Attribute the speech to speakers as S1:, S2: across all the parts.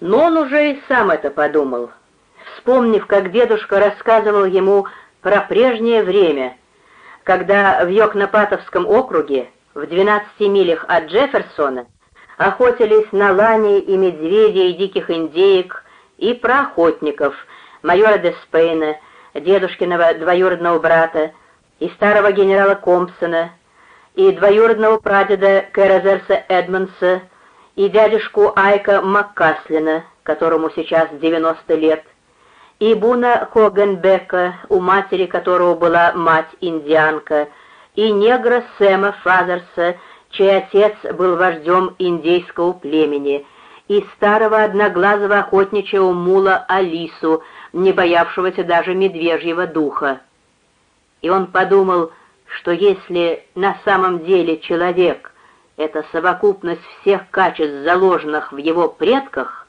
S1: Но он уже и сам это подумал, вспомнив, как дедушка рассказывал ему про прежнее время, когда в Йокнопатовском округе, в 12 милях от Джефферсона, охотились на лани и медведей и диких индеек, и про охотников, майора Деспейна, дедушкиного двоюродного брата, и старого генерала Компсона, и двоюродного прадеда Кэразерса Эдмонса, и дядюшку Айка Маккаслина, которому сейчас 90 лет, и Буна Хогенбека, у матери которого была мать-индианка, и негра Сэма Фазерса, чей отец был вождем индейского племени, и старого одноглазого охотничьего мула Алису, не боявшегося даже медвежьего духа. И он подумал, что если на самом деле человек — это совокупность всех качеств, заложенных в его предках,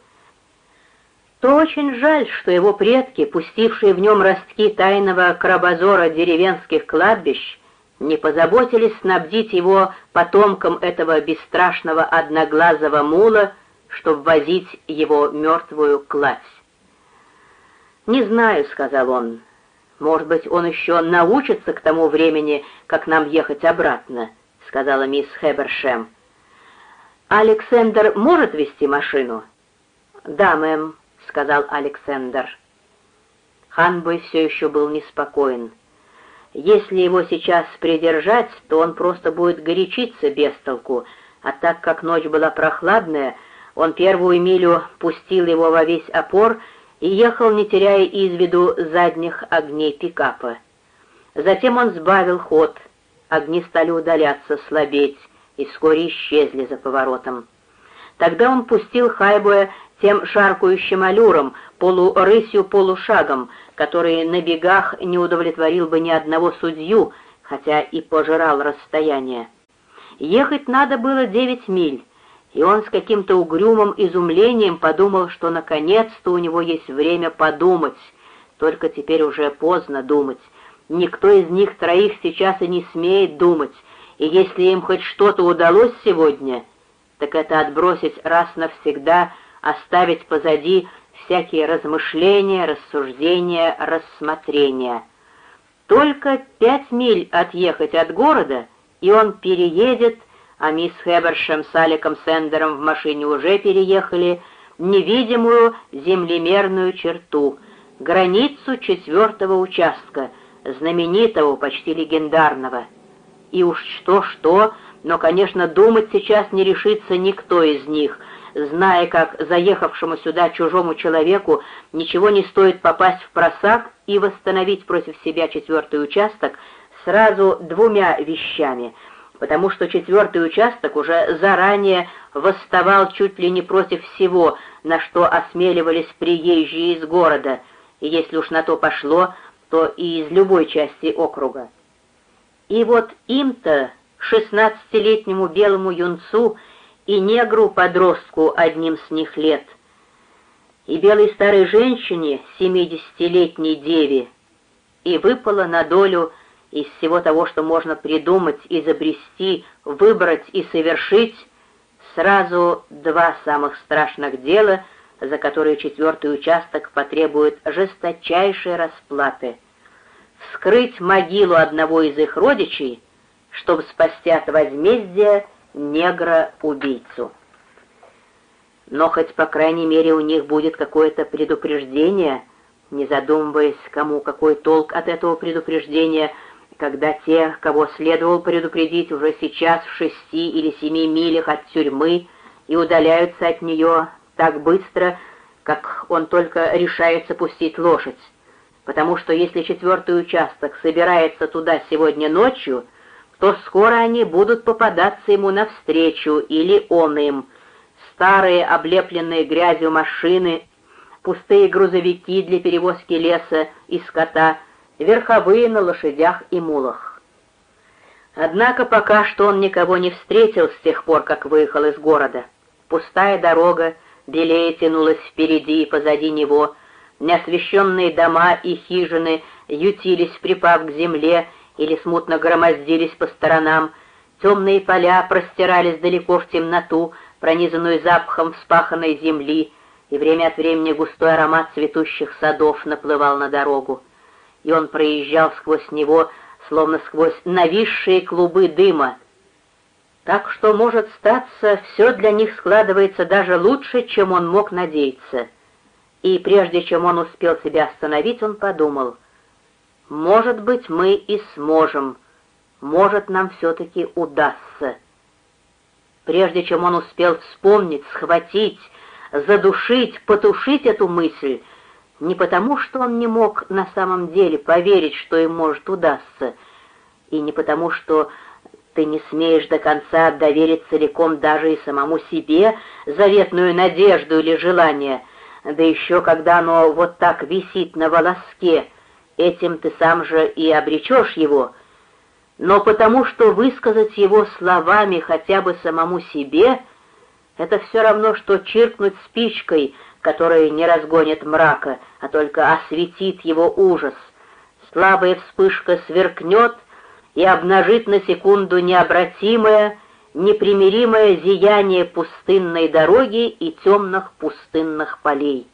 S1: то очень жаль, что его предки, пустившие в нем ростки тайного крабозора деревенских кладбищ, не позаботились снабдить его потомкам этого бесстрашного одноглазого мула, чтобы возить его мертвую кладь. «Не знаю», — сказал он, — «может быть, он еще научится к тому времени, как нам ехать обратно», — сказала мисс Хебершем. «Александр может вести машину?» «Да, мэм», — сказал Александр. Ханбой все еще был неспокоен. Если его сейчас придержать, то он просто будет горячиться без толку, а так как ночь была прохладная, он первую милю пустил его во весь опор и ехал, не теряя из виду задних огней пикапа. Затем он сбавил ход, огни стали удаляться, слабеть, и вскоре исчезли за поворотом. Тогда он пустил Хайбуя тем шаркающим аллюром, полурысью полушагом, который на бегах не удовлетворил бы ни одного судью, хотя и пожирал расстояние. Ехать надо было девять миль, и он с каким-то угрюмым изумлением подумал, что наконец-то у него есть время подумать, только теперь уже поздно думать. Никто из них троих сейчас и не смеет думать, и если им хоть что-то удалось сегодня, так это отбросить раз навсегда оставить позади всякие размышления, рассуждения, рассмотрения. Только пять миль отъехать от города, и он переедет, а мисс Хебершем с Аликом Сендером в машине уже переехали, невидимую землемерную черту, границу четвертого участка, знаменитого, почти легендарного. И уж что-что, но, конечно, думать сейчас не решится никто из них — зная, как заехавшему сюда чужому человеку ничего не стоит попасть в просак и восстановить против себя четвертый участок сразу двумя вещами, потому что четвертый участок уже заранее восставал чуть ли не против всего, на что осмеливались приезжие из города, и если уж на то пошло, то и из любой части округа. И вот им-то, шестнадцатилетнему белому юнцу, и негру-подростку одним с них лет, и белой старой женщине, семидесятилетней деве, и выпало на долю из всего того, что можно придумать, изобрести, выбрать и совершить, сразу два самых страшных дела, за которые четвертый участок потребует жесточайшей расплаты. Вскрыть могилу одного из их родичей, чтобы спасти от возмездия негра-убийцу. Но хоть, по крайней мере, у них будет какое-то предупреждение, не задумываясь, кому какой толк от этого предупреждения, когда те, кого следовало предупредить, уже сейчас в шести или семи милях от тюрьмы и удаляются от нее так быстро, как он только решается пустить лошадь. Потому что если четвертый участок собирается туда сегодня ночью, то скоро они будут попадаться ему навстречу, или он им. Старые, облепленные грязью машины, пустые грузовики для перевозки леса и скота, верховые на лошадях и мулах. Однако пока что он никого не встретил с тех пор, как выехал из города. Пустая дорога белее тянулась впереди и позади него, неосвещенные дома и хижины ютились, припав к земле, или смутно громоздились по сторонам, темные поля простирались далеко в темноту, пронизанную запахом вспаханной земли, и время от времени густой аромат цветущих садов наплывал на дорогу, и он проезжал сквозь него, словно сквозь нависшие клубы дыма. Так что, может статься, все для них складывается даже лучше, чем он мог надеяться. И прежде чем он успел себя остановить, он подумал, «Может быть, мы и сможем, может, нам все-таки удастся». Прежде чем он успел вспомнить, схватить, задушить, потушить эту мысль, не потому, что он не мог на самом деле поверить, что им может удастся, и не потому, что ты не смеешь до конца доверить целиком даже и самому себе заветную надежду или желание, да еще когда оно вот так висит на волоске, этим ты сам же и обречешь его, но потому что высказать его словами хотя бы самому себе — это все равно, что чиркнуть спичкой, которая не разгонит мрака, а только осветит его ужас. Слабая вспышка сверкнет и обнажит на секунду необратимое, непримиримое зияние пустынной дороги и темных пустынных полей.